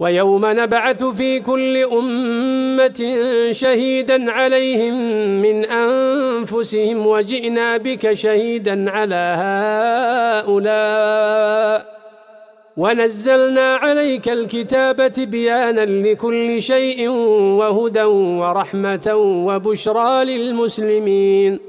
ويوم نبعث في كل أمة شهيدا عليهم من أنفسهم وجئنا بك شهيدا على هؤلاء. ونزلنا عليك الكتابة بيانا لكل شيء وهدى ورحمة وبشرى للمسلمين.